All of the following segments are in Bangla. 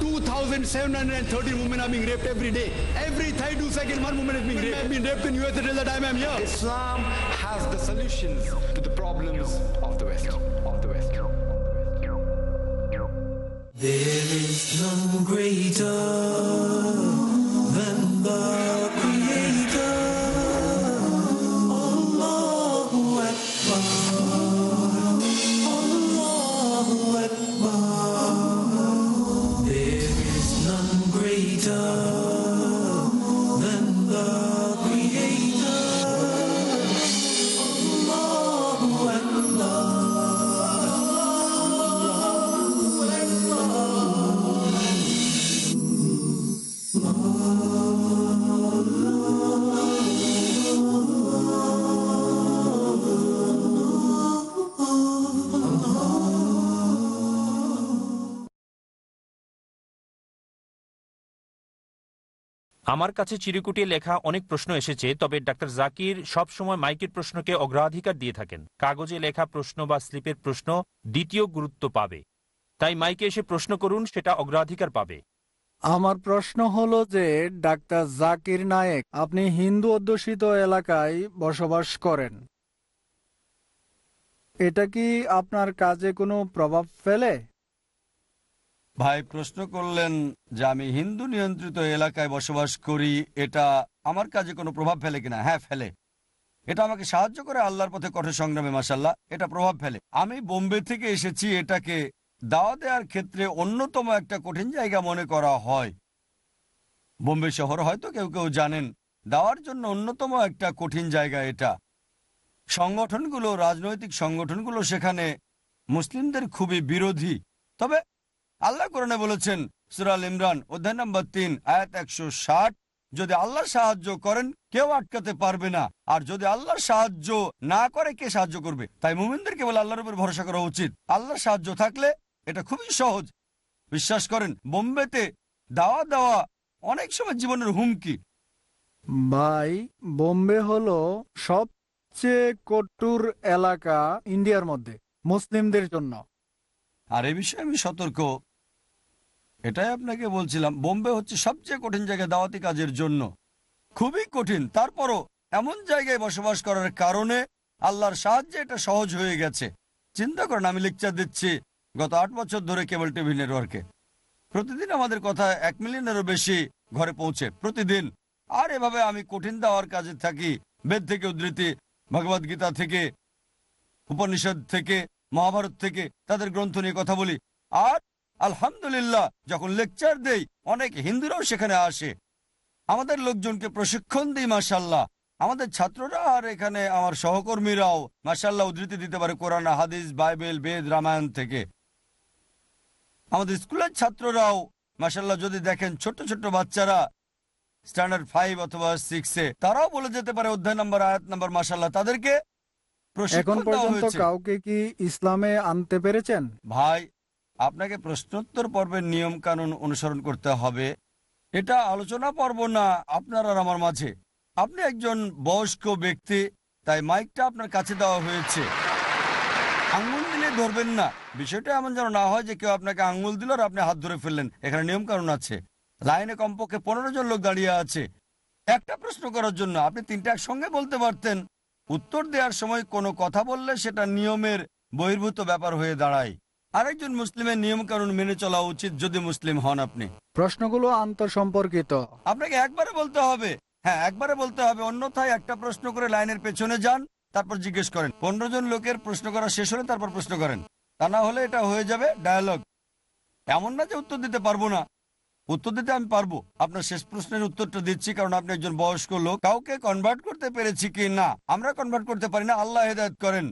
2,713 women are being raped every day. Every 32 seconds, one woman is being raped. I've been raped in US until the time I'm here. Islam has the solutions to the problems of the West. Of the West. There is none greater আমার কাছে চিরকুটে লেখা অনেক প্রশ্ন এসেছে, তবে ডাক্তার জাকির সব সময় মাইকের প্রশ্নকে অগ্রাধিকার দিয়ে থাকেন। কাগজে লেখা প্রশ্ন বা স্লিপের প্রশ্ন দ্বিতীয় গুরুত্ব পাবে। তাই মাইকে এসে প্রশ্ন করুন, সেটা অগ্রাধিকার পাবে। আমার প্রশ্ন হলো যে, ডাক্তার জাকির নায়েক, আপনি হিন্দু অধ্যুষিত এলাকায় বসবাস করেন। এটা কি আপনার কাজে কোনো প্রভাব ফেলে? ভাই, প্রশ্ন করলেন যে আমি হিন্দু নিয়ন্ত্রিত এলাকায় বসবাস করি, এটা আমার কাজে কোনো প্রভাব ফেলে কিনা? হ্যাঁ ফেলে। এটা আমাকে সাহায্য করে আল্লাহর পথে কঠোর সংগ্রামে মাসাল্লাহ এটা প্রভাব ফেলে। আমি বোম্বে থেকে এসেছি, এটাকে দাওয়া দেওয়ার ক্ষেত্রে অন্যতম একটা কঠিন জায়গা মনে করা হয়। বোম্বে শহর হয়তো কেউ কেউ জানেন, দাওয়ার জন্য অন্যতম একটা কঠিন জায়গা এটা। সংগঠনগুলো, রাজনৈতিক সংগঠনগুলো সেখানে মুসলিমদের খুবই বিরোধী। তবে আল্লাহ কোরআনে বলেছেন সুরাল ইমরান অধ্যায় নম্বর তিন আয়াত একশো ষাট যদি আল্লাহ সাহায্য করেন কেউ আটকাতে পারবে না। আর যদি আল্লাহর সাহায্য না করে কে সাহায্য করবে? তাই মুমিনদের কেবল আল্লাহর উপর ভরসা করা উচিত। আল্লাহর সাহায্য থাকলে এটা খুবই সহজ। বিশ্বাস করেন বোম্বেতে দাওয়া দেওয়া অনেক সময় জীবনের হুমকি। ভাই বোম্বে হলো সবচেয়ে কট্টুর এলাকা ইন্ডিয়ার মধ্যে মুসলিমদের জন্য। আর এ বিষয়ে আমি সতর্ক এটাই আপনাকে বলছিলাম, বোম্বে হচ্ছে সবচেয়ে কঠিন জায়গা দাওয়াতি কাজের জন্য। খুবই কঠিন। তারপরও এমন জায়গায় বসবাস করার কারণে আল্লাহর সাহায্যে এটা সহজ হয়ে গেছে। চিন্তা করেন, আমি লেকচার দিচ্ছি গত আট বছর ধরে কেবল টিভি নেটওয়ার্কে। প্রতিদিন আমাদের কথা এক মিলিয়নেরও বেশি ঘরে পৌঁছে, প্রতিদিন। আর এভাবে আমি কঠিন দেওয়ার কাজে থাকি, বেদ থেকে উদ্ধৃতি ভগবদ গীতা থেকে, উপনিষদ থেকে, মহাভারত থেকে, তাদের গ্রন্থ নিয়ে কথা বলি। আর আলহামদুলিল্লাহ যখন লেকচার দেই অনেক হিন্দুরাও সেখানে আসে। আমাদের লোকজনকে প্রশিক্ষণ দিই মাসাল্লাহ আমাদের ছাত্ররা আর এখানে আমার সহকর্মীরাও মাসাল্লাহ উদ্ধৃতি দিতে পারে কোরআন হাদিস বাইবেল বেদ রামায়ণ থেকে। আমাদের স্কুলের ছাত্ররাও মাসাল্লাহ যদি দেখেন ছোট ছোট বাচ্চারা স্ট্যান্ডার্ড ফাইভ অথবা সিক্সে তারাও বলে যেতে পারে অধ্যায় নম্বর আয়াত নম্বর মাসাল্লাহ তাদেরকে এখন প্রশিক্ষণ দেওয়া পর্যন্ত হয়েছে। কাউকে কি ইসলামে আনতে পেরেছেন? ভাই আপনাকে প্রশ্নোত্তর পর্বের নিয়ম কানুন অনুসরণ করতে হবে। এটা আলোচনা পর্ব না, আপনার আর আমার মাঝে। আপনি একজন বয়স্ক ব্যক্তি, তাই মাইকটা আপনার কাছে দেওয়া হয়েছে। আঙ্গুল দিলে ধরবেন না। বিষয়টা এমন যেন না হয় যে কেউ আপনাকে আঙ্গুল দিল আর আপনি হাত ধরে ফেললেন। এখানে নিয়ম কানুন আছে। লাইনে কমপক্ষে পনেরো জন লোক দাঁড়িয়ে আছে। একটা প্রশ্ন করার জন্য আপনি তিনটা একসঙ্গে বলতে পারতেন। উত্তর দেওয়ার সময় কোনো কথা বললে সেটা নিয়মের বহির্ভূত ব্যাপার হয়ে দাঁড়ায়। আরেকজন মুসলিমের নিয়ম কানুন মেনে চলা উচিত যদি মুসলিম হন আপনি। প্রশ্নগুলো আন্তঃসম্পর্কিত। আপনাকে একবারে বলতে হবে। হ্যাঁ একবারে বলতে হবে। অন্যথায় একটা প্রশ্ন করে লাইনের পেছনে যান তারপর জিজ্ঞেস করেন। পনেরো জন লোকের প্রশ্ন করা শেষ হলে তারপর প্রশ্ন করেন। তা না হলে এটা হয়ে যাবে ডায়ালগ। এমন না যে উত্তর দিতে পারব না। উত্তর দিতে আমি পারব। আপনার শেষ প্রশ্নের উত্তরটা দিচ্ছি কারণ আপনি একজন বয়স্ক লোক। কাউকে কনভার্ট করতে পেরেছি কি না? আমরা কনভার্ট করতে পারি না আল্লাহ হেদায়ত করেন।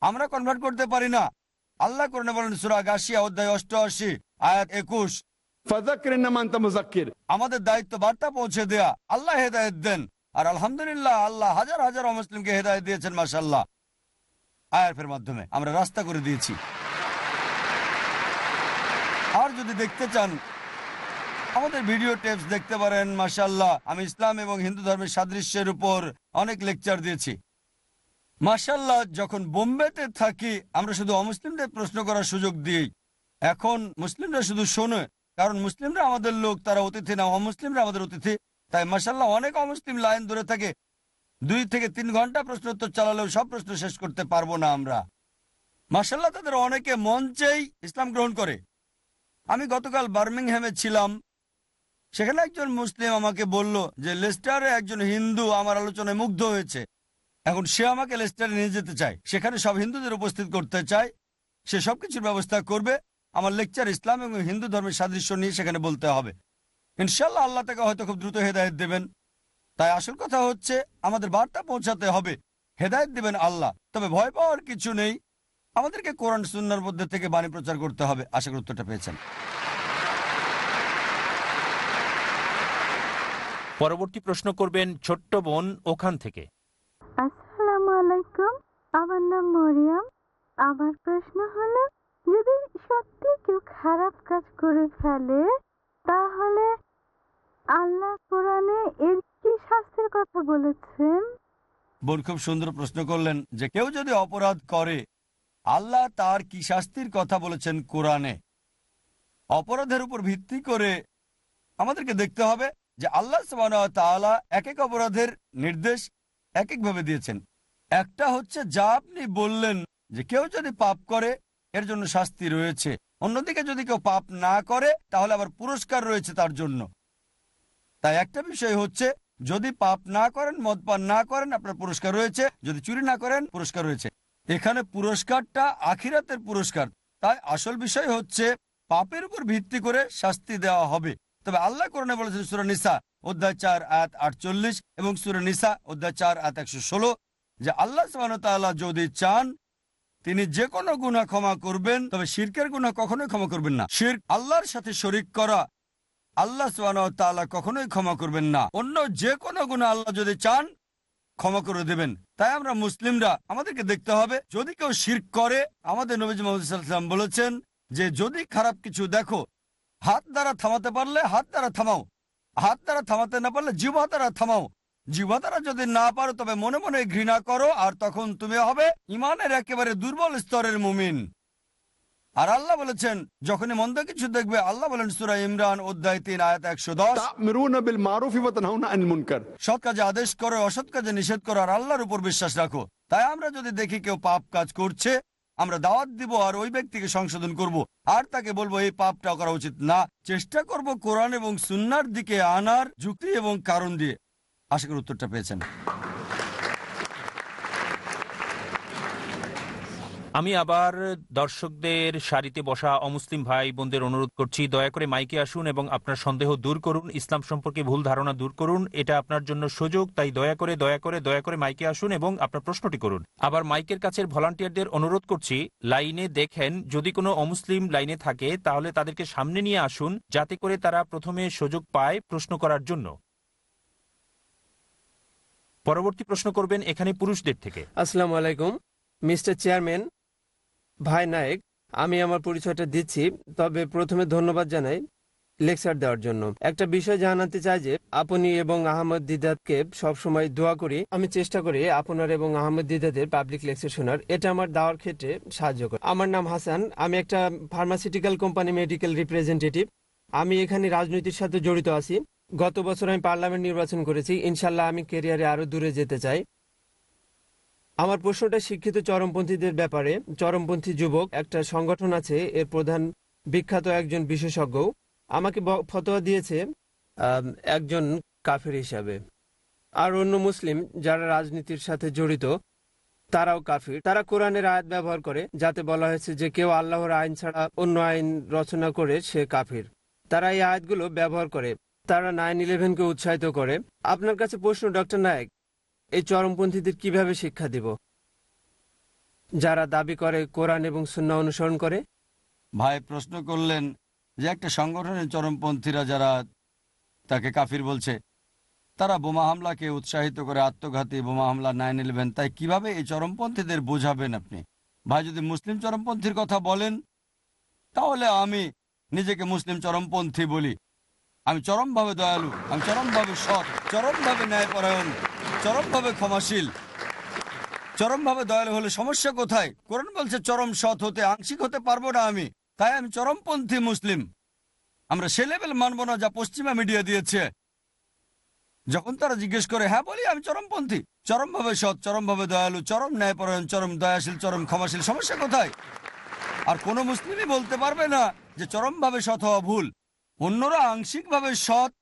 আমরা কনভার্ট করতে পারি না। আল্লাহ করে বলেন সুরা গাছিয়া অধ্যায় অষ্টআশি আয়াত একুশ। আমাদের দায়িত্ব বার্তা পৌঁছে দেয়া। আল্লাহ হেদায়ত দেন। আর আলহামদুলিল্লাহ আল্লাহ হাজার হাজার মুসলিমকে হেদায়ত দিয়েছেন মাসাল্লাহ আয়ারফের মাধ্যমে আমরা রাস্তা করে দিয়েছি। আর যদি দেখতে চান আমাদের ভিডিও টেপস দেখতে পারেন মাসাল্লাহ আমি ইসলাম এবং হিন্দু ধর্মের সাদৃশ্যের উপর অনেক লেকচার দিয়েছি। মাসাল্লাহ যখন বোম্বেতে থাকি, আমরা শুধু অমুসলিমদের প্রশ্ন করার সুযোগ দিই। এখন মুসলিমরা শুধু শোনে, কারণ মুসলিমরা আমাদের লোক, তারা অতিথি না, অমুসলিমরা আমাদের অতিথি। তাই মাসাল্লাহ অনেক অমুসলিম লাইন ধরে থাকে। দুই থেকে তিন ঘণ্টা প্রশ্ন উত্তর চালালেও সব প্রশ্ন শেষ করতে পারব না আমরা। মাসাল্লাহ তাদের অনেকে মঞ্চেই ইসলাম গ্রহণ করে। আমি গতকাল বার্মিংহ্যামে ছিলাম। সেখানে একজন মুসলিম আমাকে বলল যে, লেস্টারে একজন হিন্দু আমার আলোচনায় মুগ্ধ হয়েছে। এখন সে আমাকে লেস্টারে নিয়ে যেতে চায়। সেখানে সব হিন্দুদের উপস্থিত করতে চায়। সে সবকিছুর ব্যবস্থা করবে। আমার লেকচার ইসলাম এবং হিন্দু ধর্মের সাদৃশ্য নিয়ে সেখানে বলতে হবে। ইনশাল্লাহ আল্লাহ তাকে হয়তো খুব দ্রুত হেদায়ত দেবেন। তাই আসল কথা হচ্ছে, আমাদের বার্তা পৌঁছাতে হবে। হেদায়ত দেবেন আল্লাহ। তবে ভয় পাওয়ার কিছু নেই। আমাদেরকে কোরআন সুন্নার মধ্যে থেকে বাণী প্রচার করতে হবে। আশা করি উত্তরটা পেয়েছেন। পরবর্তী প্রশ্ন করবেন ছোট্ট বোন ওখান থেকে। আসসালামু আলাইকুম। আমার নাম মরিয়ম। আমার প্রশ্ন হলো, যদি সত্যি কেউ খারাপ কাজ করে ফেলে, তাহলে আল্লাহ কোরআনে এর কি শাস্তির কথা বলেছেন? বোন, খুব সুন্দর প্রশ্ন করলেন যে কেউ যদি অপরাধ করে, আল্লাহ তার কি শাস্তির কথা বলেছেন কোরআনে? অপরাধের উপর ভিত্তি করে আমাদেরকে দেখতে হবে যে আল্লাহ তাআলা এক এক অপরাধের নির্দেশ এক একভাবে দিয়েছেন। একটা হচ্ছে যা আপনি বললেন যে কেউ যদি পাপ করে, এর জন্য শাস্তি রয়েছে। অন্যদিকে যদি কেউ পাপ না করে, তাহলে আবার পুরস্কার রয়েছে তার জন্য। তাই একটা বিষয় হচ্ছে, যদি পাপ না করেন মদ পান না করেন, আপনার পুরস্কার রয়েছে। যদি চুরি না করেন, পুরস্কার রয়েছে। এখানে পুরস্কারটা আখিরাতের পুরস্কার। তাই আসল বিষয় হচ্ছে, পাপের উপর ভিত্তি করে শাস্তি দেওয়া হবে। তবে আল্লাহ করণে বলেছেন, সুরা নিসা, অধ্যায় চার, আয়াত আটচল্লিশ এবং সুরা নিসা, অধ্যায় চার, আয়াত একশো ষোলো। যে আল্লাহ সুবাহ যদি চান, তিনি যে কোনো গুণা ক্ষমা করবেন, তবে শিরকের গুণা কখনোই ক্ষমা করবেন না। শির আল্লাহর সাথে শরিক করা, আল্লাহ সুবাহ কখনোই ক্ষমা করবেন না। অন্য যে কোনো গুণা আল্লাহ যদি চান, ক্ষমা করে দেবেন। তাই আমরা মুসলিমরা, আমাদেরকে দেখতে হবে, যদি কেউ শির করে, আমাদের নবীজ মোহাম্মদ বলেছেন যে, যদি খারাপ কিছু দেখো, হাত দ্বারা থামাতে পারলে হাত দ্বারা থামাও, হাত দ্বারা থামাতে না পারলে জিভা দ্বারা থামাও। জীবাতারা যদি না পারো তবে মনে মনে ঘৃণা করো আর তখন তুমি হবে ইমানের একেবারে দুর্বল স্তরের মুমিন। আর আল্লাহ বলেছেন যখনই মন্দ কিছু দেখবে আল্লাহ বলেন সুরা ইমরান অধ্যায় তিন আয়াত একশো দশ। সৎ কাজে আদেশ করো অসৎ কাজে নিষেধ করো আর আল্লাহর উপর বিশ্বাস রাখো। তাই আমরা যদি দেখি কেউ পাপ কাজ করছে আমরা দাওয়াত দিব আর ওই ব্যক্তিকে সংশোধন করব। আর তাকে বলব এই পাপটা করা উচিত না। চেষ্টা করব কোরআন এবং সুনার দিকে আনার যুক্তি এবং কারণ দিয়ে। আশা করি উত্তরটা পেয়েছেন। আমি আবার দর্শকদের সারিতে বসা অমুসলিম ভাই বোনদের অনুরোধ করছি, দয়া করে মাইকে আসুন এবং আপনার সন্দেহ দূর করুন, ইসলাম সম্পর্কে ভুল ধারণা দূর করুন, এটা আপনার জন্য সুযোগ, তাই দয়া করে দয়া করে দয়া করে মাইকে আসুন এবং আপনার প্রশ্নটি করুন। আবার মাইকের কাছের ভলান্টিয়ারদের অনুরোধ করছি, লাইনে দেখেন, যদি কোনো অমুসলিম লাইনে থাকে, তাহলে তাদেরকে সামনে নিয়ে আসুন, যাতে করে তারা প্রথমে সুযোগ পায় প্রশ্ন করার জন্য। পরবর্তী প্রশ্ন করবেন এখানে পুরুষদের থেকে। আসসালামু আলাইকুম, মিস্টার চেয়ারম্যান ভাই নায়েক, আমি আমার পরিচয়টা দিচ্ছি, তবে প্রথমে ধন্যবাদ জানাই লেকচার দেওয়ার জন্য। একটা বিষয় জানাতে চাই যে, আপনি এবং আহমদ দিদাতকে সবসময় দোয়া করি, আমি চেষ্টা করি আপনার এবং আহমদ দিদাদের পাবলিক লেকচার শোনার। এটা আমার দেওয়ার ক্ষেত্রে সাহায্য করে। আমার নাম হাসান, আমি একটা ফার্মাসিউটিক্যাল কোম্পানি মেডিকেল রিপ্রেজেন্টেটিভ আমি এখানে রাজনীতির সাথে জড়িত আছি। গত বছর আমি পার্লামেন্ট নির্বাচন করেছি। ইনশাল্লাহ আমি কেরিয়ারে আরও দূরে যেতে চাই। আমার প্রশ্নটা, শিক্ষিত চরমপন্থীদের ব্যাপারে, চরমপন্থী যুবক, একটা সংগঠন আছে, এর প্রধান বিখ্যাত একজন বিশেষজ্ঞ, আমাকে ফতোয়া দিয়েছে একজন কাফের হিসাবে। আর অন্য মুসলিম যারা রাজনীতির সাথে জড়িত, তারাও কাফির। তারা কোরআনের আয়াত ব্যবহার করে, যাতে বলা হয়েছে যে কেউ আল্লাহর আইন ছাড়া অন্য আইন রচনা করে সে কাফির। তারা এই আয়াতগুলো ব্যবহার করে। তারা নাইন ইলেভেনকে উৎসাহিত করে। আপনার কাছে প্রশ্ন, ডক্টর নায়ক, এই চরমপন্থীদের কীভাবে শিক্ষা দিব? যারা দাবি করে কোরআন এবং সুন্না অনুসরণ করে। ভাই, প্রশ্ন করলেন যে একটা সংগঠনের চরমপন্থীরা যারা তাকে কাফির বলছে, তারা বোমা হামলাকে উৎসাহিত করে আত্মঘাতী বোমা হামলা নাইন ইলেভেন। তাই কীভাবে এই চরমপন্থীদের বোঝাবেন আপনি? ভাই, যদি মুসলিম চরমপন্থীর কথা বলেন, তাহলে আমি নিজেকে মুসলিম চরমপন্থী বলি। আমি চরমভাবে দয়ালু, আমি চরমভাবে সৎ, চরমভাবে ন্যায়পরায়ণ, চরমভাবে ক্ষমাশীল। চরমভাবে দয়ালু হলে সমস্যা কোথায়? কোরআন বলছে, চরম সৎ হতে আংশিক হতে পারব না আমি। তাই আমি চরমপন্থী মুসলিম। আমরা সে লেভেল মানব না যা পশ্চিমা মিডিয়া দিয়েছে। যখন তারা জিজ্ঞেস করে হ্যাঁ বলি, আমি চরমপন্থী। চরমভাবে সৎ, চরমভাবে দয়ালু, চরম ন্যায়পরায়ণ, চরম দয়াশীল, চরম ক্ষমাশীল, সমস্যা কোথায়? আর কোনো মুসলিমই বলতে পারবে না যে চরমভাবে সৎ হওয়া ভুল। অন্যরা আংশিকভাবে সৎ,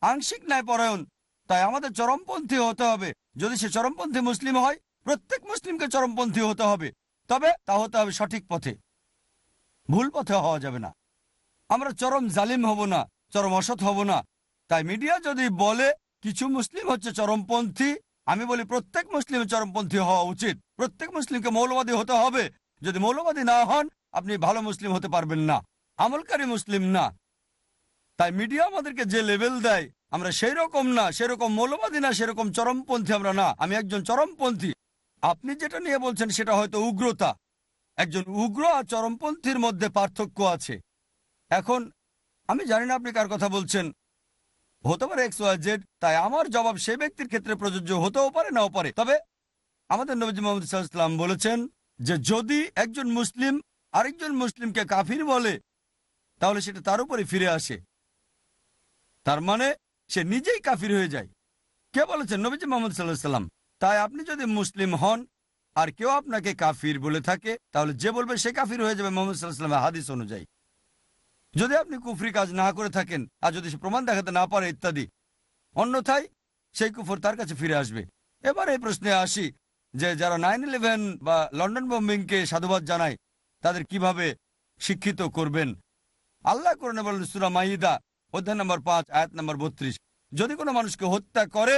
আংশিক ন্যায় পরায়ণ। তাই আমাদের চরমপন্থী হতে হবে। যদি সে চরমপন্থী মুসলিম হয়, প্রত্যেক মুসলিমকে চরমপন্থী হতে হবে। তবে তা হতে হবে সঠিক পথে। ভুল পথে হওয়া যাবে না। আমরা চরম জালিম হব না, চরম অসৎ হব না। তাই মিডিয়া যদি বলে, কিছু মুসলিম হচ্ছে চরমপন্থী আমি বলি প্রত্যেক মুসলিমের চরমপন্থী হওয়া উচিত। প্রত্যেক মুসলিমকে মৌলবাদী হতে হবে। যদি মৌলবাদী না হন, আপনি ভালো মুসলিম হতে পারবেন না। আমলকারী মুসলিম না। তাই মিডিয়া আমাদেরকে যে লেভেল দেয়, আমরা সেই রকম না, সেরকম মৌলবাদী না, সেরকম চরমপন্থী আমরা না। আমি একজন চরমপন্থী। আপনি যেটা নিয়ে বলছেন সেটা হয়তো উগ্রতা। একজন উগ্র আর চরমপন্থীর মধ্যে পার্থক্য আছে। এখন, আমি জানি না আপনি কার কথা বলছেন। হতে পারে এক্স ওয়াই জেড তাই আমার জবাব সে ব্যক্তির ক্ষেত্রে প্রযোজ্য হতেও পারে, নাও পারে। তবে, আমাদের নবীজি মোহাম্মদ সাল্লাম বলেছেন যে, যদি একজন মুসলিম আরেকজন মুসলিমকে কাফির বলে, তাহলে সেটা তার উপরে ফিরে আসে। তার মানে সে নিজেই কাফির হয়ে যায়। কে বলেছেন? নবীজি মোহাম্মদ সাল্লাহ সাল্লাম তাই আপনি যদি মুসলিম হন আর কেউ আপনাকে কাফির বলে থাকে, তাহলে যে বলবে সে কাফির হয়ে যাবে মোহাম্মদ সাল্লাহ হাদিস অনুযায়ী। যদি আপনি কুফরি কাজ না করে থাকেন আর যদি সে প্রমাণ দেখাতে না পারে ইত্যাদি, অন্যথায় সেই কুফর তার কাছে ফিরে আসবে। এবার এই প্রশ্নে আসি যে যারা নাইন ইলেভেন বা লন্ডন বোম্বিংকে সাধুবাদ জানায়, তাদের কীভাবে শিক্ষিত করবেন? আল্লাহ করে বলেন সুরা মাইদা অধ্যায় নম্বর পাঁচ, আয়াত নম্বর বত্রিশ। যদি কোনো মানুষকে হত্যা করে,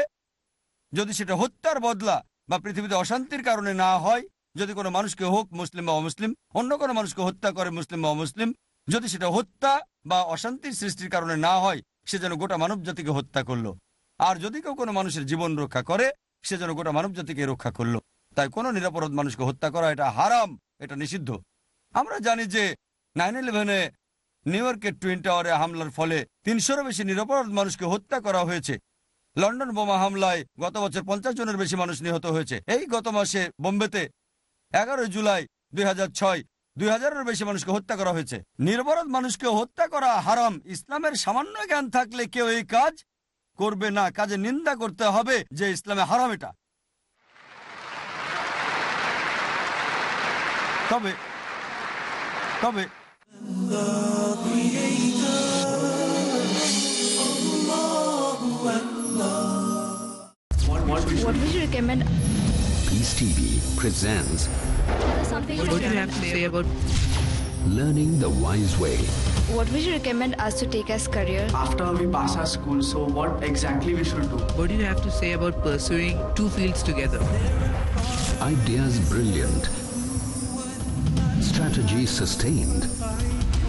যদি সেটা হত্যার বদলা বা পৃথিবীতে অশান্তির কারণে না হয়, যদি কোনো মানুষকে হোক মুসলিম বা অমুসলিম, অন্য কোনো মানুষকে হত্যা করে মুসলিম বা অমুসলিম, যদি সেটা হত্যা বা অশান্তির সৃষ্টির কারণে না হয়, সে যেন গোটা মানব জাতিকে হত্যা করল। আর যদি কেউ কোনো মানুষের জীবন রক্ষা করে, সে যেন গোটা মানব জাতিকে রক্ষা করল। তাই কোনো নিরাপরাধ মানুষকে হত্যা করা এটা হারাম, এটা নিষিদ্ধ। আমরা জানি যে নাইন ইলেভেনে নিউ ইয়র্কের টুইন টাওয়ারে হামলার ফলে তিনশোরও বেশি নিরপরাধ মানুষকে হত্যা করা হয়েছে। লন্ডন বোমা হামলায় গত বছর পঞ্চাশ জনের বেশি মানুষ নিহত হয়েছে। এই গত মাসে বোম্বেতে এগারোই জুলাই দুই হাজার ছয় দুই হাজারের বেশি মানুষকে হত্যা করা হয়েছে। নিরপরাধ মানুষকে হত্যা করা হারাম। ইসলামের সামান্য জ্ঞান থাকলে কেউ এই কাজ করবে না। কাজে নিন্দা করতে হবে যে ইসলামে হারাম এটা। তবে তবে What would you recommend? Peace TV presents Something What do you have to say about Learning the Wise Way. What would you recommend us to take as career? after we pass our school so what exactly we should do what do you have to say about pursuing two fields together? Ideas brilliant. Strategy sustained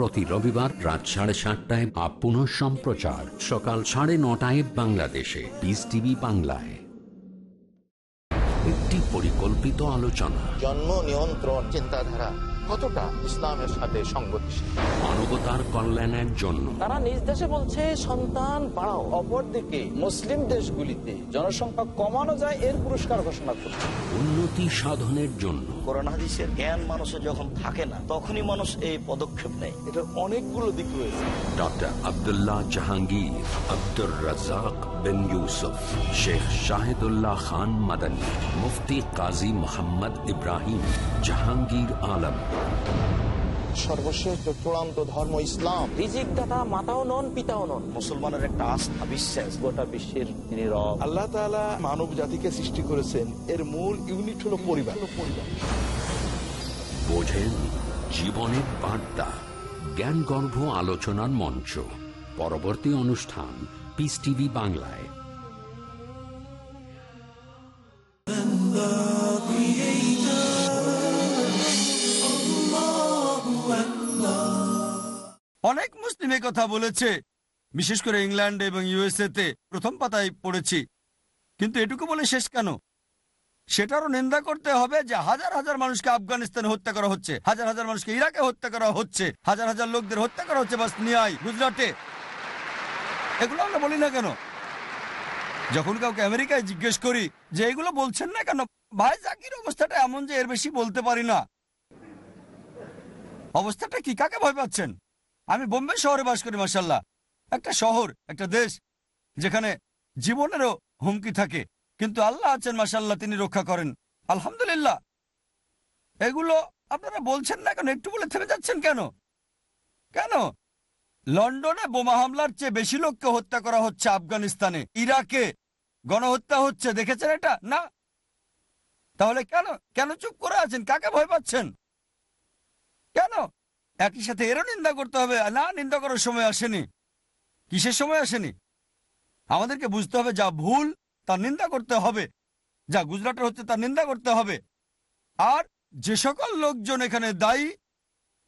প্রতি রবিবার রাত সাড়ে সাতটায় আপ পুনঃ সম্প্রচার সকাল সাড়ে নটায় বাংলাদেশে। পিস টিভি বাংলায়। একটি পরিকল্পিত আলোচনা। জন্ম নিয়ন্ত্রণ চিন্তাধারা। কতটা ইসলামের সাথে সংগতিশীল? মানবতার কল্যাণের জন্য। তারা নিজ দেশে বলছে সন্তান বাড়াও। অপরদিকে মুসলিম দেশগুলিতে জনসংখ্যা কমানো যায় এর পুরস্কার ঘোষণা করছে। উন্নতি সাধনের জন্য। জ্ঞান মানুষের যখন থাকে না তখনই মানুষ এই পদক্ষেপ নেয়। এটার অনেকগুলো দিক রয়েছে। ডক্টর আবদুল্লাহ জাহাঙ্গীর আব্দুর রাজাক বিন ইউসুফ শেখ শাহিদুল্লাহ খান মাদানী মুফতি কাজী মোহাম্মদ ইব্রাহিম জাহাঙ্গীর আলম চূড়ান্ত ধর্ম ইসলাম রিজিক দাতা মাতাও নন পিতাও নন। মুসলমানের একটা আস্থা বিশ্বাস। গোটা বিশ্বের তিনি আল্লাহ তাআলা মানব জাতিকে সৃষ্টি করেছেন। এর মূল ইউনিট হলো পরিবার পরিবার। বোঝেন জীবনের বার্তা জ্ঞানগর্ভ আলোচনার মঞ্চ। পরবর্তী অনুষ্ঠান পিস টিভি বাংলায় অনেক মুসলিম কথা বলেছে। বিশেষ করে ইংল্যান্ড এবং ইউএসএ তে প্রথম পাতায় পড়েছি। কিন্তু এটুকু বলে শেষ কেন? সেটারও নিন্দা করতে হবে যে হাজার হাজার মানুষকে আফগানিস্তানে হত্যা করা হচ্ছে, হাজার হাজার মানুষকে ইরাকে হত্যা করা হচ্ছে, হাজার হাজার লোকদের হত্যা করা হচ্ছে। বাসনিয়ায় গুজরাটে এগুলো আমরা বলি না কেন? যখন কাউকে আমেরিকায় জিজ্ঞেস করি যে এগুলো বলছেন না কেন? ভাই, জাকির, অবস্থাটা এমন যে এর বেশি বলতে পারি না। অবস্থাটা কি? কাকে ভয় পাচ্ছেন? আমি বোম্বে শহরে বাস করি মাসাল্লাহ একটা শহর, একটা দেশ, যেখানে জীবনেরও হুমকি থাকে। কিন্তু আল্লাহ আছেন মাসাল্লাহ তিনি রক্ষা করেন। আলহামদুলিল্লাহ। এগুলো আপনারা বলছেন না কেন? একটু বলে থেমে যাচ্ছেন কেন? কেন? লন্ডনে বোমা হামলার চেয়ে বেশি লোককে হত্যা করা হচ্ছে আফগানিস্তানে। ইরাকে গণহত্যা হচ্ছে, দেখেছেন এটা? না। তাহলে কেন? কেন চুপ করে আছেন? কাকে ভয় পাচ্ছেন? কেন? একই সাথে এরও নিন্দা করতে হবে। না, নিন্দা করার সময় আসেনি। কিসের সময় আসেনি? আমাদেরকে বুঝতে হবে যা ভুল তার নিন্দা করতে হবে। যা গুজরাটের হচ্ছে তার নিন্দা করতে হবে। আর যে সকল লোকজন এখানে দায়ী,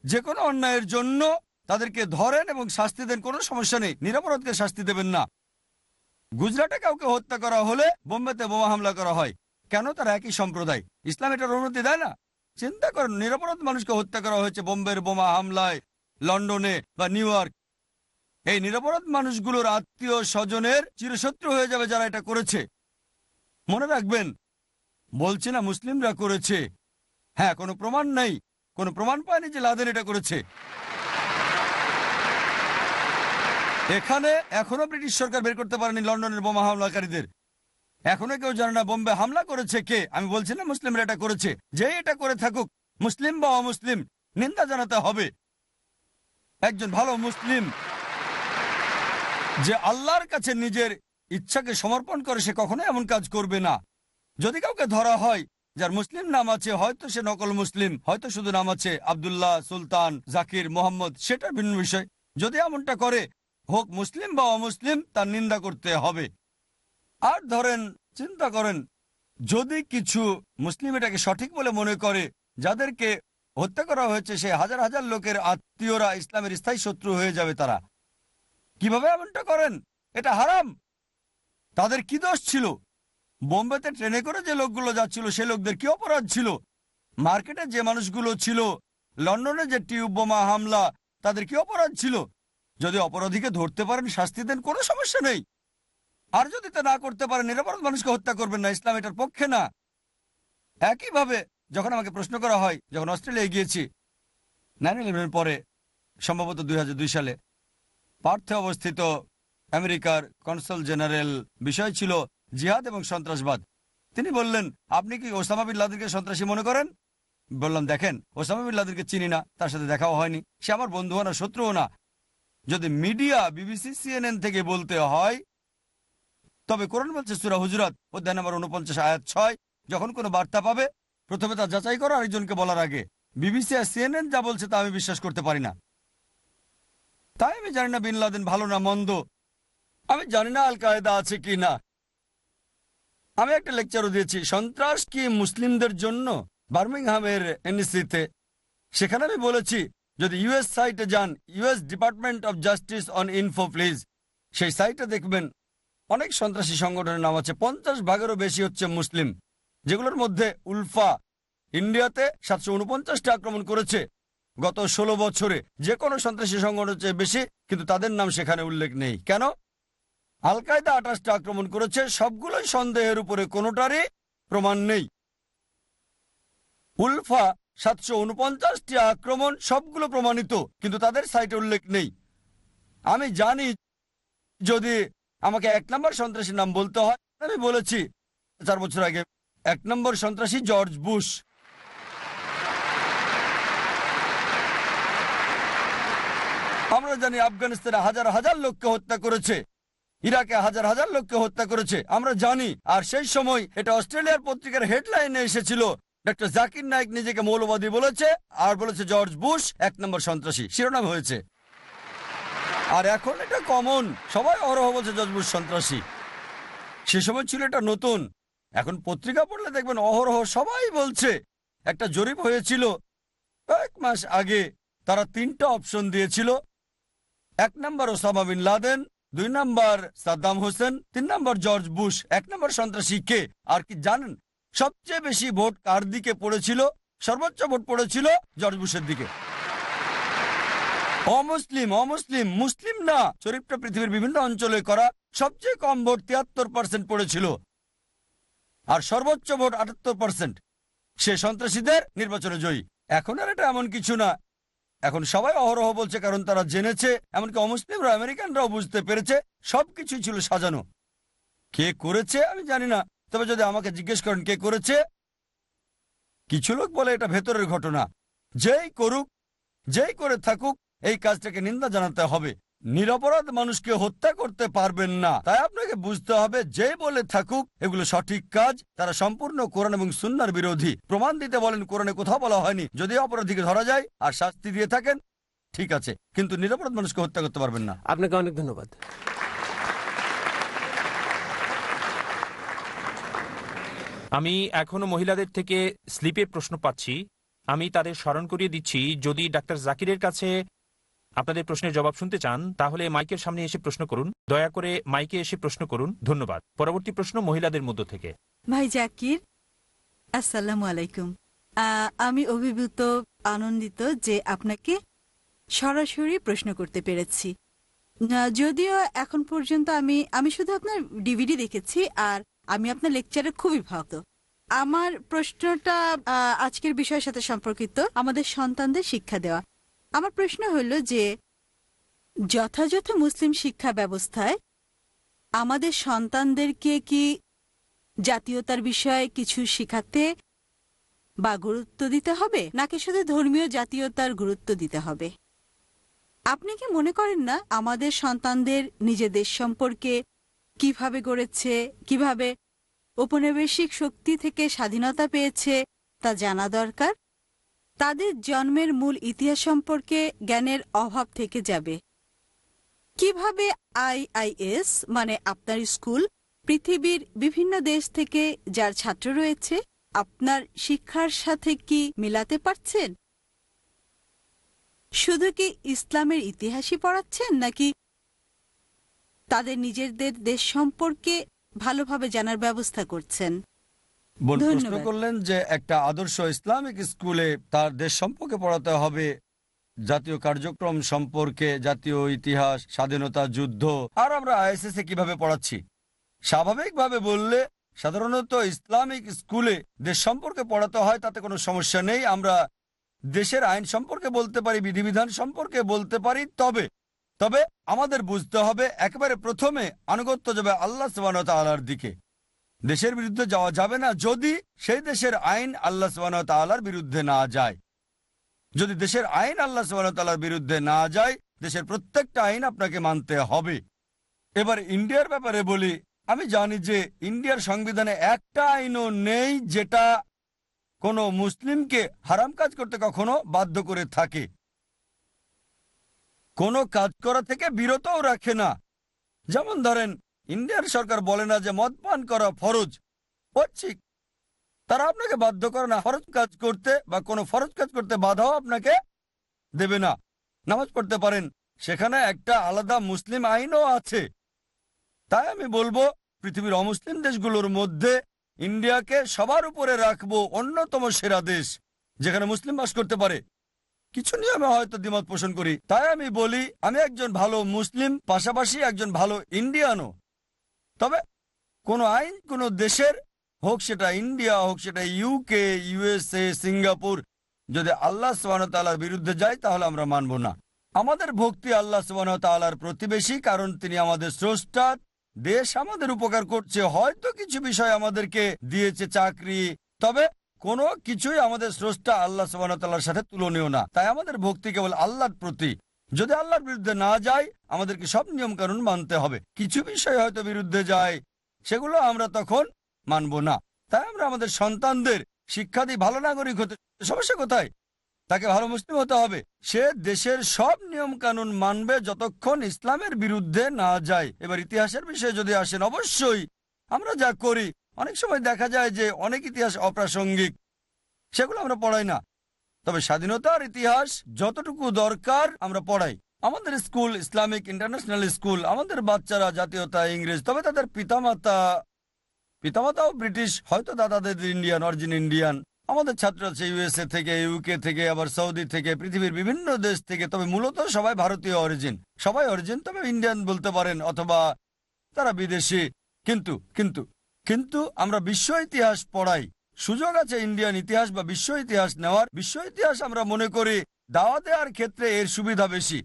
যে কোনো অন্যায়ের জন্য তাদেরকে ধরেন এবং শাস্তি দেন, কোনো সমস্যা নেই। নিরাপরাধকে শাস্তি দেবেন না। গুজরাটে কাউকে হত্যা করা হলে বোম্বেতে বোমা হামলা করা হয়। কেন? তারা একই সম্প্রদায়। ইসলাম এটার অনুমতি দেয় না। চিন্তা করেন, নিরাপরাধ মানুষকে হত্যা করা হয়েছে বোম্বের বোমা হামলায়, লন্ডনে বা নিউ ইয়র্ক। এই নিরাপরাধ মানুষগুলোর আত্মীয় স্বজনের চিরশত্রু হয়ে যাবে যারা এটা করেছে। মনে রাখবেন, বলছি না মুসলিমরা করেছে। হ্যাঁ কোনো প্রমাণ নেই। কোনো প্রমাণ পায়নি যে লাদেন এটা করেছে। এখানে এখনও ব্রিটিশ সরকার বের করতে পারেনি লন্ডনের বোমা হামলাকারীদের। এখনও কেউ জানে না বোম্বে হামলা করেছে কে? আমি বলছি না মুসলিমরা এটা করেছে। যে এটা করে থাকুক, মুসলিম বা অমুসলিম, নিন্দা জানাতে হবে। একজন ভালো মুসলিম যে আল্লাহর কাছে নিজের ইচ্ছাকে সমর্পণ করে, সে কখনো এমন কাজ করবে না। যদি কাউকে ধরা হয়, যার মুসলিম নাম আছে, হয়তো সে নকল মুসলিম, হয়তো শুধু নাম আছে আবদুল্লাহ সুলতান, জাকির, মোহাম্মদ সেটা ভিন্ন বিষয়। যদি এমনটা করে হোক মুসলিম বা অমুসলিম, তার নিন্দা করতে হবে। আর ধরেন, চিন্তা করেন, যদি কিছু মুসলিম এটাকে সঠিক বলে মনে করে, যাদেরকে হত্যা করা হয়েছে, সে হাজার হাজার লোকের আত্মীয়রা ইসলামের স্থায়ী শত্রু হয়ে যাবে তারা। কীভাবে এমনটা করেন? এটা হারাম। তাদের কি দোষ ছিল? বোম্বেতে ট্রেনে করে যে লোকগুলো যাচ্ছিল, সে লোকদের কি অপরাধ ছিল? মার্কেটে যে মানুষগুলো ছিল, লন্ডনে যে টিউব বোমা হামলা, তাদের কি অপরাধ ছিল? যদি অপরাধীকে ধরতে পারেন, শাস্তি দেন, কোনো সমস্যা নেই। আর যদি তা না করতে পারেন, নিরাপরাধ মানুষকে হত্যা করবেন না, ইসলাম এটার পক্ষে না। একইভাবে যখন আমাকে প্রশ্ন করা হয়, যখন অস্ট্রেলিয়ায় গিয়েছি নাইন ইলেভেনের পরে, সম্ভবত দুই হাজার দুই সালে, পার্থে অবস্থিত আমেরিকার কনসাল জেনারেল বিষয় ছিল জিহাদ এবং সন্ত্রাসবাদ। তিনি বললেন, আপনি কি ওসামা বিন সন্ত্রাসী মনে করেন? বললাম, দেখেন, ওসামা বিন চিনি না, তার সাথে দেখাও হয়নি। সে আমার বন্ধুও না, শত্রুও না। যদি মিডিয়া, বিবিসি, সিএনএন থেকে বলতে হয়, তবে কোরআন বলছে সুরা হুজরাত, অধ্যায় নাম্বার উনপঞ্চাশ আয়াত ছয়, যখন কোনো বার্তা পাবে, প্রথমে তা যাচাই করো আরেকজনকে বলার আগে। বিবিসি আর সিএনএন যা বলছে তা আমি বিশ্বাস করতে পারি না। তাই আমি জানি না বিন লাদেন ভালো না মন্দ। আমি জানি না আল কায়দা আছে কি না। আমি একটা লেকচারও দিয়েছি, সন্ত্রাস কি মুসলিমদের জন্য? বার্মিংহামের এনএসিতে। সেখানে আমি বলেছি যদি ইউএস সাইটে যান US department of justice on info please সেই সাইটে দেখবেন অনেক সন্ত্রাসী সংগঠনের নাম আছে। পঞ্চাশ ভাগেরও বেশি হচ্ছে মুসলিম, যেগুলোর মধ্যে উলফা ইন্ডিয়াতে সাতশো উনপঞ্চাশটা আক্রমণ করেছে গত ১৬ বছরে। যে কোনো সন্ত্রাসী সংগঠনের চেয়ে বেশি, কিন্তু তাদের নাম সেখানে উল্লেখ নেই। কেন? আল কায়দা আঠাশটা আক্রমণ করেছে, সবগুলোই সন্দেহের উপরে, কোনোটারই প্রমাণ নেই। উলফা সাতশো উনপঞ্চাশটি আক্রমণ সবগুলো প্রমাণিত, কিন্তু তাদের সাইটে উল্লেখ নেই। আমি জানি যদি আমাকে এক নম্বর সন্ত্রাসীর নাম বলতে হয়, আমি বলেছি, চার বছর আগে, এক নম্বর সন্ত্রাসী জর্জ বুশ। আমরা জানি আফগানিস্তানে হাজার হাজার লোককে হত্যা করেছে, ইরাকে হাজার হাজার লোককে হত্যা করেছে, আমরা জানি। আর সেই সময় এটা অস্ট্রেলিয়ার পত্রিকার হেডলাইনে এসেছিল ডক্টর জাকির নাইক নিজেকে মৌলবাদী বলেছে, আর বলেছে জর্জ বুশ এক নম্বর সন্ত্রাসী। শিরোনাম হয়েছে। আর এখন এটা কমন সবাই অরহ বলছে জর্জ বুশ সন্ত্রাসী। সে সময় ছিল এটা নতুন। এখন পত্রিকা পড়লে দেখবেন অহরহ সবাই বলছে। একটা জরিপ হয়েছিল কয়েক মাস আগে, তারা তিনটা অপশন দিয়েছিল। এক নম্বর ওসামা বিন লাদেন, দুই নম্বর সাদ্দাম হোসেন, তিন নম্বর জর্জ বুশ এক নম্বর সন্ত্রাসী কে? আর কি জানেন? সবচেয়ে বেশি ভোট কার দিকে পড়েছিল? সর্বোচ্চ ভোট পড়েছিল জর্জ বুশের দিকে। অমুসলিম অমুসলিম, মুসলিম না। জরিপটা পৃথিবীর বিভিন্ন অঞ্চলে করা সবচেয়ে কম ভোট তিয়াত্তর পার্সেন্ট পড়েছিল। আর সর্বোচ্চ ভোট আটাত্তর পার্সেন্ট সে সন্ত্রাসীদের নির্বাচনে জয়ী। এখন আর এটা এমন কিছু না। এখন সবাই অহরহ বলছে কারণ তারা জেনেছে, এমনকি অমুসলিমরা, আমেরিকানরাও বুঝতে পেরেছে, সবকিছুই ছিল সাজানো। কে করেছে আমি জানি না। তবে যদি আমাকে জিজ্ঞেস করেন কে করেছে, কিছু লোক বলে এটা ভেতরের ঘটনা। যেই করুক, যেই করে থাকুক, এই কাজটাকে নিন্দা জানাতে হবে। নিরপরাধ মানুষকে হত্যা করতে পারবেন না। তাই আপনাকে বুঝতে হবে যে বলে থাকুক, এগুলো সঠিক কাজ, তারা সম্পূর্ণ কোরআন এবং সুন্নার বিরোধী। প্রমাণ দিতে বলেন, কোরআনে কোথাও বলা হয়নি। যদি অপরাধীকে ধরা যায় আর শাস্তি দিয়ে থাকেন, ঠিক আছে। কিন্তু নিরপরাধ মানুষকে হত্যা করতে পারবেন না। আপনাকে অনেক ধন্যবাদ। আমি এখনও মহিলাদের থেকে স্লিপের প্রশ্ন পাচ্ছি। আমি তাদের স্মরণ করিয়ে দিচ্ছি, যদি ডাক্তার জাকিরের কাছে আপনাদের প্রশ্নের জবাব শুনতে চান, তাহলে মাইকের সামনে এসে প্রশ্ন করুন। দয়া করে মাইকে এসে প্রশ্ন করুন। ধন্যবাদ। পরবর্তী প্রশ্ন মহিলাদের মধ্য থেকে। ভাই জাকির, আসসালামু আলাইকুম। আমি অভিভূত, আনন্দিত যে আপনাকে সরাসরি প্রশ্ন করতে পেরেছি। যদিও এখন পর্যন্ত আমি আমি শুধু আপনার ডিভিডি দেখেছি, আর আমি আপনার লেকচারে খুবই ভক্ত আমার প্রশ্নটা আজকের বিষয়ের সাথে সম্পর্কিত। আমাদের সন্তানদের শিক্ষা দেওয়া। আমার প্রশ্ন হলো যে, যথাযথ মুসলিম শিক্ষা ব্যবস্থায় আমাদের সন্তানদেরকে কি জাতীয়তার বিষয়ে কিছু শেখাতে বা গুরুত্ব দিতে হবে? নাকি শুধু ধর্মীয় জাতীয়তার গুরুত্ব দিতে হবে? আপনি কি মনে করেন না আমাদের সন্তানদের নিজের দেশ সম্পর্কে কীভাবে গড়েছে, কীভাবে ঔপনিবেশিক শক্তি থেকে স্বাধীনতা পেয়েছে, তা জানা দরকার? তাদের জন্মের মূল ইতিহাস সম্পর্কে জ্ঞানের অভাব থেকে যাবে। কীভাবে আইআইএস মানে আপনার স্কুল, পৃথিবীর বিভিন্ন দেশ থেকে যার ছাত্র রয়েছে, আপনার শিক্ষার সাথে কি মিলাতে পারছেন? শুধু কি ইসলামের ইতিহাসই পড়াচ্ছেন, নাকি তাদের নিজেদের দেশ সম্পর্কে ভালোভাবে জানার ব্যবস্থা করছেন। প্রশ্ন করলেন যে একটা আদর্শ ইসলামিক স্কুলে তার দেশ সম্পর্কে পড়াতে হবে। জাতীয় কার্যক্রম সম্পর্কে জাতীয় ইতিহাস স্বাধীনতা যুদ্ধ আর আমরা আইএসএস এ কীভাবে পড়াচ্ছি? স্বাভাবিকভাবে বললে সাধারণত ইসলামিক স্কুলে দেশ সম্পর্কে পড়াতে হয় তাতে কোনো সমস্যা নেই। আমরা দেশের আইন সম্পর্কে বলতে পারি বিধিবিধান সম্পর্কে বলতে পারি তবে তবে আমাদের বুঝতে হবে একেবারে প্রথমে আনুগত্য যাবে আল্লাহ সুবাহ তালার দিকে। দেশের বিরুদ্ধে যাওয়া যাবে না যদি সেই দেশের আইন আল্লাহ সুবাহ তালার বিরুদ্ধে না যায়। যদি দেশের আইন আল্লাহ সুবাহ তালার বিরুদ্ধে না যায়, দেশের প্রত্যেকটা আইন আপনাকে মানতে হবে। এবার ইন্ডিয়ার ব্যাপারে বলি, আমি জানি যে ইন্ডিয়ার সংবিধানে একটা আইনও নেই যেটা কোনো মুসলিমকে হারাম কাজ করতে কখনো বাধ্য করে থাকে। কোনো কাজ করা থেকে বিরতও রাখে না। যেমন ধরেন, ইন্ডিয়ার সরকার বলে না যে মদ পান করা ফরজ। ঠিক। তারা আপনাকে বাধ্য করে না ফরজ কাজ করতে বা কোনো ফরজ কাজ করতে বাধাও আপনাকে দেবে না। নামাজ পড়তে পারেন, সেখানে একটা আলাদা মুসলিম আইনও আছে। তাই আমি বলব, পৃথিবীর অমুসলিম দেশগুলোর মধ্যে ইন্ডিয়াকে সবার উপরে রাখব অন্যতম সেরা দেশ, যেখানে মুসলিম বাস করতে পারে। কিছু নিয়মে হয়তো দ্বিমত পোষণ করি। তাই আমি বলি, আমি একজন ভালো মুসলিম, পাশাপাশি একজন ভালো ইন্ডিয়ানও। তবে কোন আইন, কোন দেশের হোক সেটা ইন্ডিয়া, হোক সেটা ইউকে ইউএসএ সিঙ্গাপুর, যদি আল্লাহ সুবাহতালার বিরুদ্ধে যায়, তাহলে আমরা মানব না। আমাদের ভক্তি আল্লাহ সুবাহতালার প্রতিবেশী, কারণ তিনি আমাদের স্রষ্টা। দেশ আমাদের উপকার করছে, হয়তো কিছু বিষয় আমাদেরকে দিয়েছে চাকরি। তবে কোনো কিছুই আমাদের স্রষ্টা আল্লাহ সুবাহতাল্লার সাথে তুলনীয় না। তাই আমাদের ভক্তি কেবল আল্লাহর প্রতি। যদি আল্লাহর বিরুদ্ধে না যায় আমাদেরকে সব নিয়ম কানুন মানতে হবে। কিছু বিষয় হয়তো বিরুদ্ধে যায়, সেগুলো আমরা তখন মানব না। তাই আমরা আমাদের সন্তানদের শিক্ষা দিই ভালো নাগরিক হতে সমস্যা কোথায়? তাকে ভালো মুসলিম হতে হবে। সে দেশের সব নিয়ম কানুন মানবে যতক্ষণ ইসলামের বিরুদ্ধে না যায়। এবার ইতিহাসের বিষয়ে যদি আসেন, অবশ্যই আমরা যা করি অনেক সময় দেখা যায় যে অনেক ইতিহাস অপ্রাসঙ্গিক, সেগুলো আমরা পড়াই না। তবে স্বাধীনতার ইতিহাস যতটুকু দরকার আমরা পড়াই। আমাদের স্কুল, ইসলামিক ইন্টারন্যাশনাল স্কুল, আমাদের বাচ্চারা জাতীয়তা, ইংরেজ, তবে তাদের পিতামাতা, পিতামাতাও ব্রিটিশ, হয়তো দাদাদের ইন্ডিয়ান, অরিজিন ইন্ডিয়ান। আমাদের ছাত্র আছে ইউএসএ থেকে, ইউকে থেকে, আবার সৌদি থেকে, পৃথিবীর বিভিন্ন দেশ থেকে, তবে মূলত সবাই ভারতীয় অরিজিন। সবাই অরিজিন, তবে ইন্ডিয়ান বলতে পারেন, অথবা তারা বিদেশি। কিন্তু কিন্তু কিন্তু আমরা বিশ্ব ইতিহাস পড়াই। সুযোগ আছে ইন্ডিয়ান ইতিহাস বা বিশ্ব ইতিহাস নেওয়ার। বিশ্ব ইতিহাস আমরা মনে করি দাওয়া দেওয়ার ক্ষেত্রে এর সুবিধা বেশি।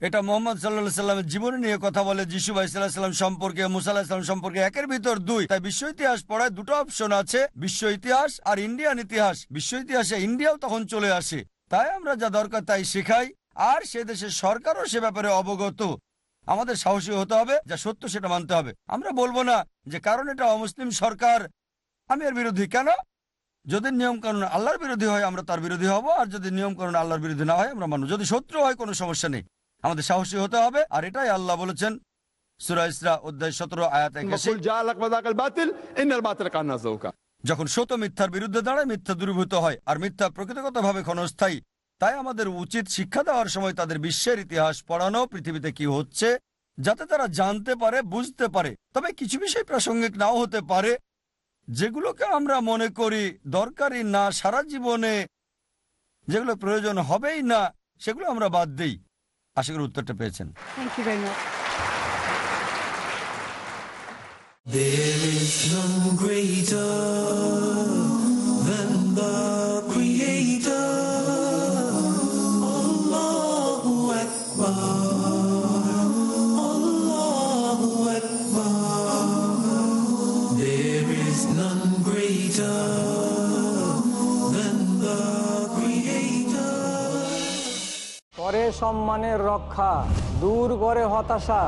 এটা মোহাম্মদ সাল্লাহ সাল্লামের জীবনী নিয়ে কথা বলে, যিশু ভাই সাল্লাম সম্পর্কে মুসাল্লাহ সাল্লাম সম্পর্কে একের ভিতর দুই। তাই বিশ্ব ইতিহাস পড়ায় দুটো অপশন আছে, বিশ্ব ইতিহাস আর ইন্ডিয়ান ইতিহাস। বিশ্ব ইতিহাসে ইন্ডিয়াও তখন চলে আসে। তাই আমরা যা দরকার তাই শেখাই। আর সে দেশের সরকারও সে ব্যাপারে অবগত। আমাদের সাহসী হতে হবে যা সত্য সেটা মানতে হবে। আমরা বলব না যে কারণ এটা অমুসলিম সরকার আমি এর বিরোধী কেন? যদি নিয়মকানুন আল্লাহর বিরোধী হয় আমরা তার বিরোধী হব আর যদি নিয়মকানুন আল্লাহর বিরোধী না হয় আমরা মানব। যদি শত্রু হয় কোনো সমস্যা নেই। আমাদের সাহসী হতে হবে আর এটাই আল্লাহ বলেছেন অধ্যায় আয়াত যখন সত মিথ্যার বিরুদ্ধে দাঁড়ায় মিথ্যা দূরীভূত হয় আর মিথ্যা প্রকৃতিগত ভাবে ক্ষণস্থায়ী তাই আমাদের উচিত শিক্ষা দেওয়ার সময় তাদের বিশ্বের ইতিহাস পড়ানো পৃথিবীতে কি হচ্ছে যাতে তারা জানতে পারে বুঝতে পারে। তবে কিছু বিষয় প্রাসঙ্গিক নাও হতে পারে যেগুলোকে আমরা মনে করি দরকারি না সারা জীবনে যেগুলো প্রয়োজন হবেই না সেগুলো আমরা বাদ দিই। আশা করি উত্তরটা পেয়েছেন। There is none greater than the সম্মানের রক্ষা, দূর করে হতাশা,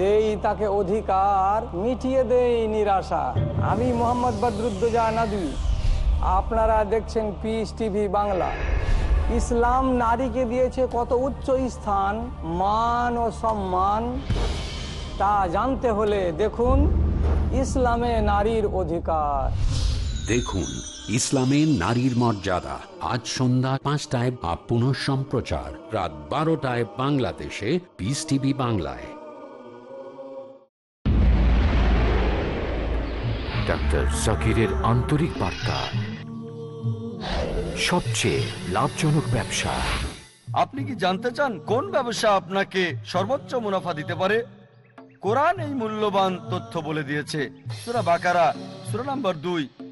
দেই তাকে অধিকার, মিটিয়ে দেই নিরাশা। আমি মোহাম্মদ বদরুদ্দোজা আপনারা দেখছেন পিস টিভি বাংলা। ইসলাম নারীকে দিয়েছে কত উচ্চ স্থান, মান ও সম্মান, তা জানতে হলে দেখুন, ইসলামে নারীর অধিকার। দেখুন ইসলামে নারীর মর্যাদা। আজ সন্ধ্যা পাঁচটায় বা পুনঃ সম্প্রচার। রাত বারোটায় বাংলাদেশে। পিস টিভি বাংলায়। ডাক্তার জাকিরের আন্তরিক বার্তা। সবচেয়ে লাভজনক ব্যবসা। আপনি কি জানতে চান কোন ব্যবসা আপনাকে সর্বোচ্চ মুনাফা দিতে পারে? কোরআন এই মূল্যবান তথ্য বলে দিয়েছে। সুরা বাকারা সুরা নম্বর দুই।